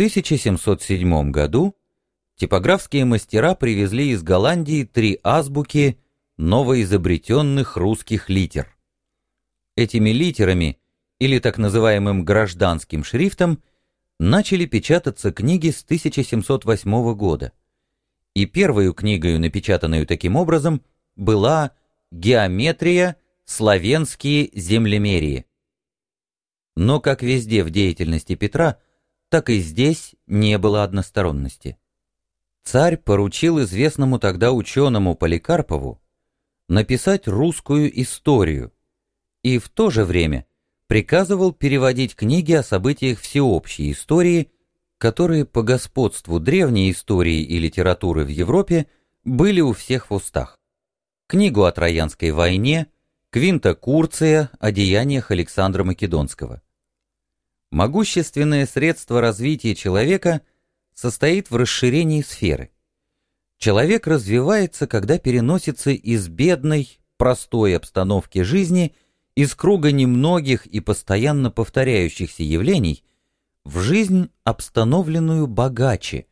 1707 году типографские мастера привезли из Голландии три азбуки новоизобретенных русских литер. Этими литерами, или так называемым гражданским шрифтом, начали печататься книги с 1708 года. И первой книгой, напечатанной таким образом, была «Геометрия. Славянские землемерии». Но, как везде в деятельности Петра, так и здесь не было односторонности. Царь поручил известному тогда ученому Поликарпову написать русскую историю и в то же время приказывал переводить книги о событиях всеобщей истории, которые по господству древней истории и литературы в Европе были у всех в устах. Книгу о Троянской войне, Квинта Курция о деяниях Александра Македонского. Могущественное средство развития человека состоит в расширении сферы. Человек развивается, когда переносится из бедной, простой обстановки жизни, из круга немногих и постоянно повторяющихся явлений, в жизнь, обстановленную богаче,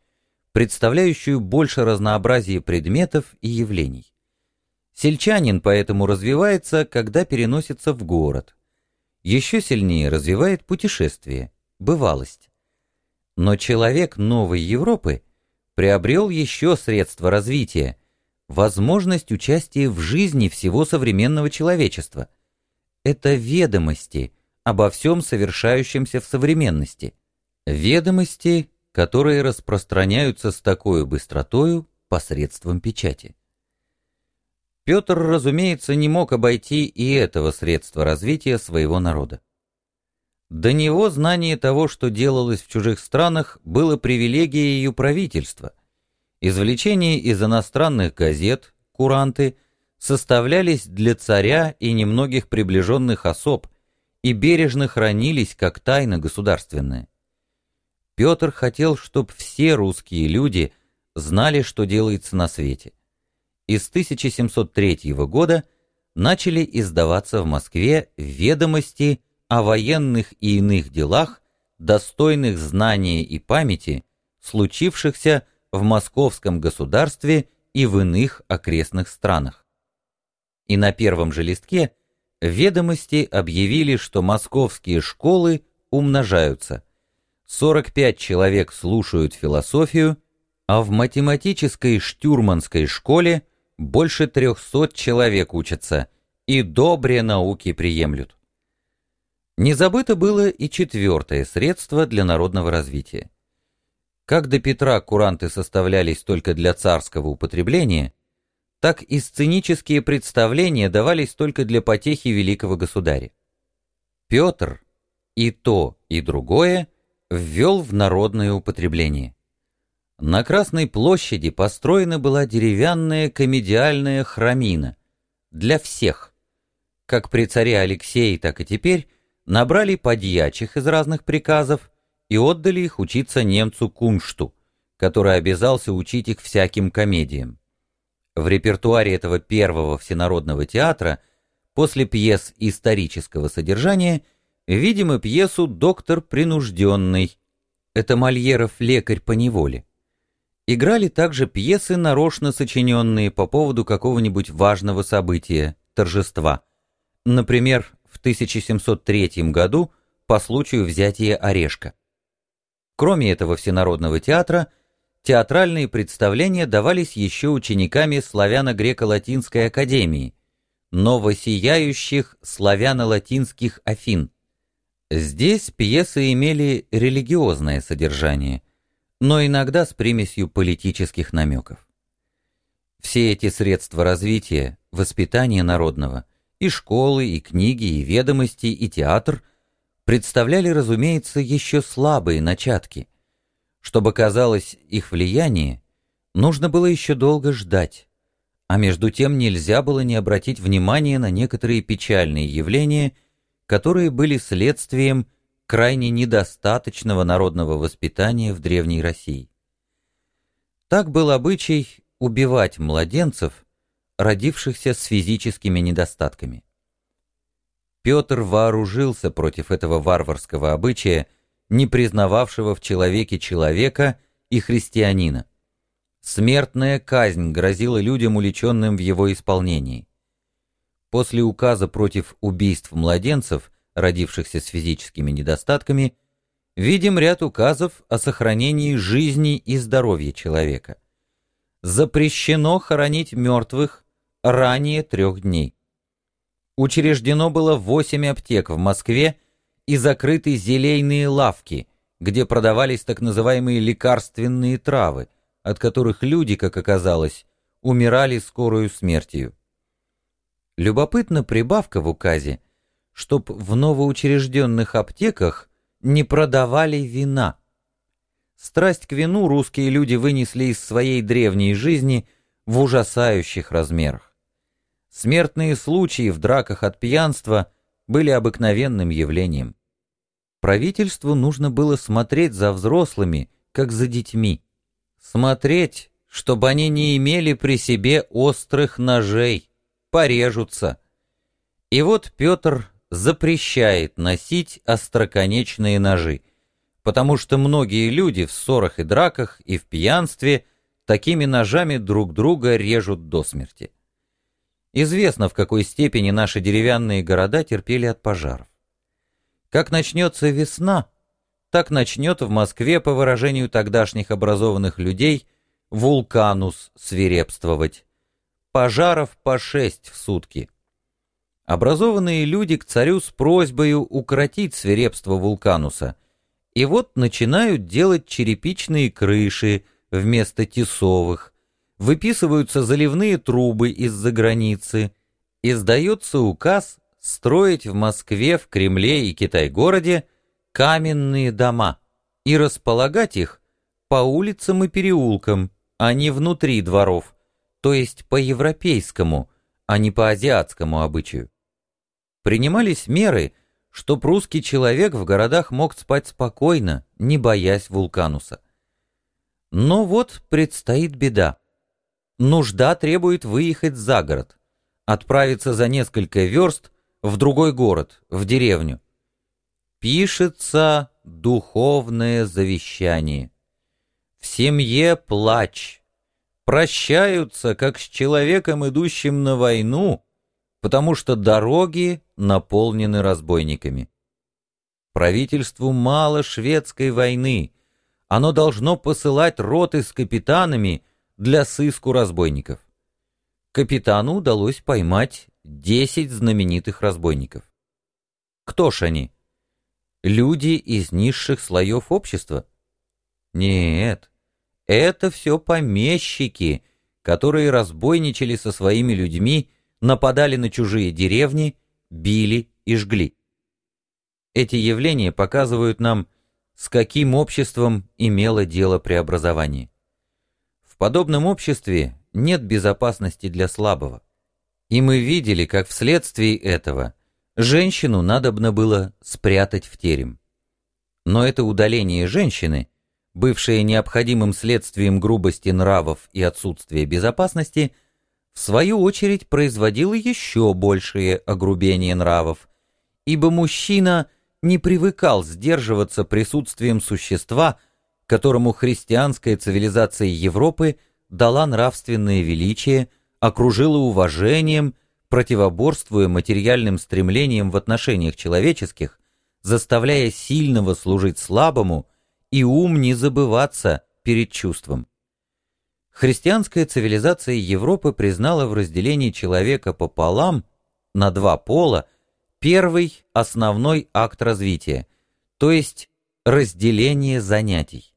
представляющую больше разнообразия предметов и явлений. Сельчанин поэтому развивается, когда переносится в город. Еще сильнее развивает путешествие, бывалость. Но человек новой Европы приобрел еще средства развития, возможность участия в жизни всего современного человечества. Это ведомости обо всем совершающемся в современности. Ведомости, которые распространяются с такой быстротою посредством печати. Петр, разумеется, не мог обойти и этого средства развития своего народа. До него знание того, что делалось в чужих странах, было привилегией правительства. Извлечения из иностранных газет, куранты, составлялись для царя и немногих приближенных особ и бережно хранились как тайна государственная. Петр хотел, чтобы все русские люди знали, что делается на свете. И с 1703 года начали издаваться в Москве ведомости о военных и иных делах, достойных знания и памяти, случившихся в московском государстве и в иных окрестных странах. И на первом же листке ведомости объявили, что московские школы умножаются. 45 человек слушают философию, а в математической штюрманской школе больше 300 человек учатся и добре науки приемлют. Не забыто было и четвертое средство для народного развития. Как до Петра куранты составлялись только для царского употребления, так и сценические представления давались только для потехи великого государя. Петр и то, и другое ввел в народное употребление. На Красной площади построена была деревянная комедиальная храмина для всех. Как при царе Алексее, так и теперь набрали подьячих из разных приказов и отдали их учиться немцу Куншту, который обязался учить их всяким комедиям. В репертуаре этого первого всенародного театра после пьес исторического содержания видимо пьесу «Доктор принужденный». Это Мольеров «Лекарь по неволе». Играли также пьесы, нарочно сочиненные по поводу какого-нибудь важного события, торжества. Например, в 1703 году по случаю взятия Орешка. Кроме этого всенародного театра, театральные представления давались еще учениками славяно-греко-латинской академии, новосияющих славяно-латинских Афин. Здесь пьесы имели религиозное содержание, но иногда с примесью политических намеков. Все эти средства развития, воспитания народного – и школы, и книги, и ведомости, и театр представляли, разумеется, еще слабые начатки. Чтобы казалось их влияние, нужно было еще долго ждать, а между тем нельзя было не обратить внимания на некоторые печальные явления, которые были следствием крайне недостаточного народного воспитания в Древней России. Так был обычай убивать младенцев – родившихся с физическими недостатками. Петр вооружился против этого варварского обычая не признававшего в человеке человека и христианина. Смертная казнь грозила людям, уличенным в его исполнении. После указа против убийств младенцев, родившихся с физическими недостатками, видим ряд указов о сохранении жизни и здоровья человека. Запрещено хоронить мертвых ранее трех дней. Учреждено было восемь аптек в Москве и закрыты зелейные лавки, где продавались так называемые лекарственные травы, от которых люди, как оказалось, умирали скорую смертью. Любопытна прибавка в указе, чтоб в новоучрежденных аптеках не продавали вина. Страсть к вину русские люди вынесли из своей древней жизни в ужасающих размерах. Смертные случаи в драках от пьянства были обыкновенным явлением. Правительству нужно было смотреть за взрослыми, как за детьми. Смотреть, чтобы они не имели при себе острых ножей, порежутся. И вот Петр запрещает носить остроконечные ножи, потому что многие люди в ссорах и драках и в пьянстве такими ножами друг друга режут до смерти. Известно, в какой степени наши деревянные города терпели от пожаров. Как начнется весна, так начнет в Москве, по выражению тогдашних образованных людей, вулканус свирепствовать. Пожаров по шесть в сутки. Образованные люди к царю с просьбой укротить свирепство вулкануса. И вот начинают делать черепичные крыши вместо тесовых, выписываются заливные трубы из-за границы, издается указ строить в Москве, в Кремле и Китай-городе каменные дома и располагать их по улицам и переулкам, а не внутри дворов, то есть по европейскому, а не по азиатскому обычаю. Принимались меры, чтоб русский человек в городах мог спать спокойно, не боясь вулкануса. Но вот предстоит беда. Нужда требует выехать за город, отправиться за несколько верст в другой город, в деревню. Пишется духовное завещание. В семье плач. Прощаются, как с человеком, идущим на войну, потому что дороги наполнены разбойниками. Правительству мало шведской войны. Оно должно посылать роты с капитанами для сыску разбойников. Капитану удалось поймать десять знаменитых разбойников. Кто ж они? Люди из низших слоев общества? Нет, это все помещики, которые разбойничали со своими людьми, нападали на чужие деревни, били и жгли. Эти явления показывают нам, с каким обществом имело дело преобразование. В подобном обществе нет безопасности для слабого. И мы видели, как вследствие этого женщину надобно было спрятать в терем. Но это удаление женщины, бывшее необходимым следствием грубости нравов и отсутствия безопасности, в свою очередь производило еще большее огрубение нравов, ибо мужчина не привыкал сдерживаться присутствием существа, которому христианская цивилизация Европы дала нравственное величие – окружила уважением, противоборствуя материальным стремлениям в отношениях человеческих, заставляя сильного служить слабому и ум не забываться перед чувством. Христианская цивилизация Европы признала в разделении человека пополам на два пола первый основной акт развития, то есть разделение занятий.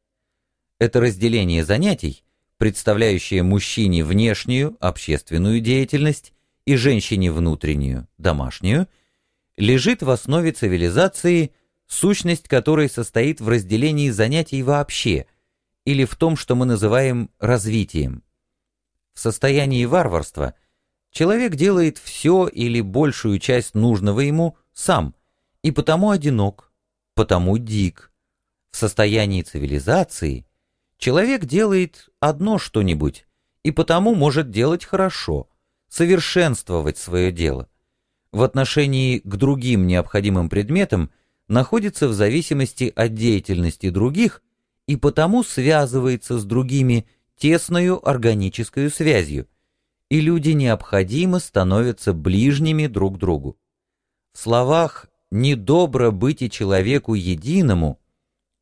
Это разделение занятий представляющая мужчине внешнюю, общественную деятельность и женщине внутреннюю, домашнюю, лежит в основе цивилизации, сущность которой состоит в разделении занятий вообще, или в том, что мы называем развитием. В состоянии варварства человек делает все или большую часть нужного ему сам, и потому одинок, потому дик. В состоянии цивилизации – Человек делает одно что-нибудь, и потому может делать хорошо, совершенствовать свое дело. В отношении к другим необходимым предметам находится в зависимости от деятельности других и потому связывается с другими тесною органической связью, и люди необходимо становятся ближними друг другу. В словах «недобро быть и человеку единому»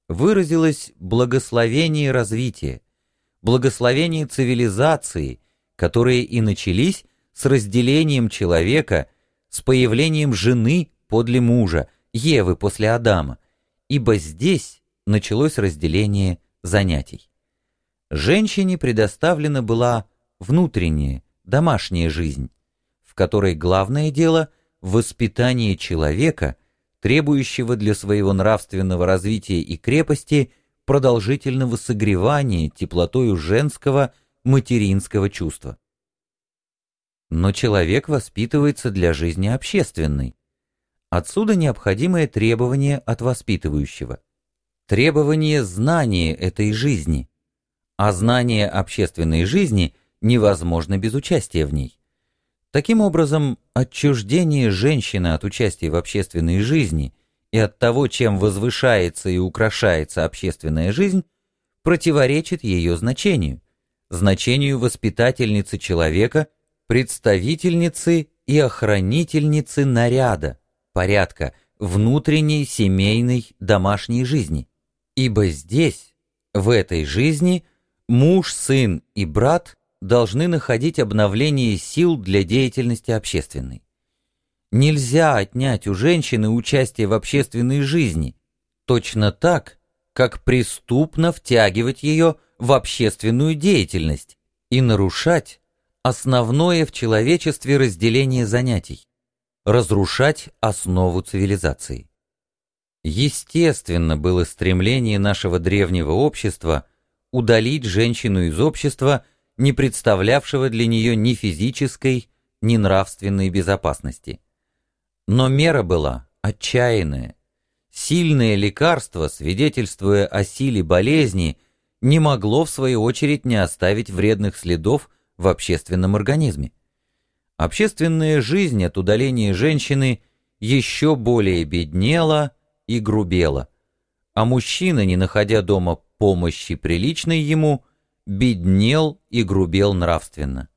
выразилось благословение развития, благословение цивилизации, которые и начались с разделением человека, с появлением жены подле мужа, Евы после Адама, ибо здесь началось разделение занятий. Женщине предоставлена была внутренняя, домашняя жизнь, в которой главное дело – воспитание человека, требующего для своего нравственного развития и крепости продолжительного согревания теплотою женского материнского чувства. Но человек воспитывается для жизни общественной, Отсюда необходимое требование от воспитывающего. Требование знания этой жизни. А знание общественной жизни невозможно без участия в ней. Таким образом, отчуждение женщины от участия в общественной жизни и от того, чем возвышается и украшается общественная жизнь, противоречит ее значению, значению воспитательницы человека, представительницы и охранительницы наряда, порядка внутренней семейной домашней жизни. Ибо здесь, в этой жизни, муж, сын и брат должны находить обновление сил для деятельности общественной. Нельзя отнять у женщины участие в общественной жизни, точно так, как преступно втягивать ее в общественную деятельность и нарушать основное в человечестве разделение занятий разрушать основу цивилизации. Естественно было стремление нашего древнего общества удалить женщину из общества, не представлявшего для нее ни физической, ни нравственной безопасности. Но мера была отчаянная. Сильное лекарство, свидетельствуя о силе болезни, не могло, в свою очередь, не оставить вредных следов в общественном организме. Общественная жизнь от удаления женщины еще более беднела и грубела, а мужчина, не находя дома помощи приличной ему, беднел и грубел нравственно.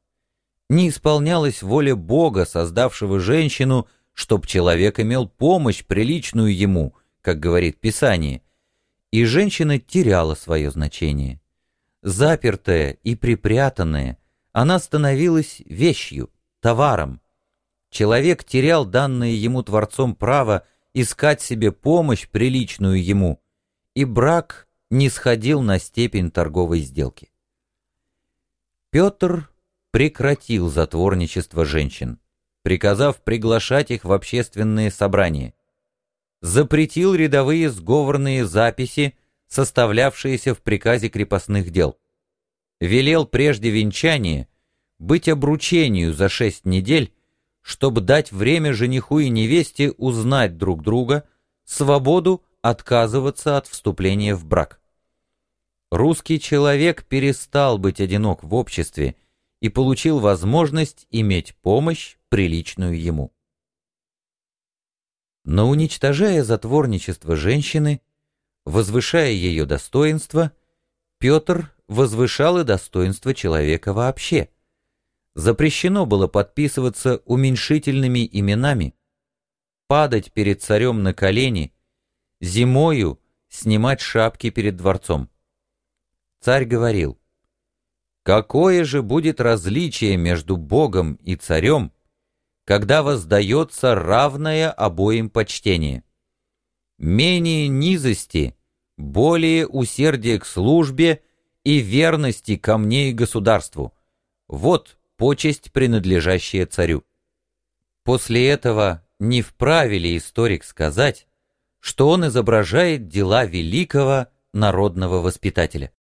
Не исполнялась воля Бога, создавшего женщину, чтоб человек имел помощь приличную ему, как говорит Писание, и женщина теряла свое значение. Запертая и припрятанная, она становилась вещью, товаром. Человек терял данное ему Творцом право искать себе помощь, приличную ему, и брак не сходил на степень торговой сделки. Петр прекратил затворничество женщин, приказав приглашать их в общественные собрания, запретил рядовые сговорные записи, составлявшиеся в приказе крепостных дел, велел прежде венчания быть обручению за шесть недель, чтобы дать время жениху и невесте узнать друг друга, свободу отказываться от вступления в брак. Русский человек перестал быть одинок в обществе и получил возможность иметь помощь, приличную ему. Но уничтожая затворничество женщины, возвышая ее достоинство, Петр возвышал и достоинство человека вообще – запрещено было подписываться уменьшительными именами, падать перед царем на колени, зимою снимать шапки перед дворцом. Царь говорил, «Какое же будет различие между Богом и царем, когда воздается равное обоим почтение? Менее низости, более усердие к службе и верности ко мне и государству. Вот почесть, принадлежащая царю. После этого не вправе ли историк сказать, что он изображает дела великого народного воспитателя?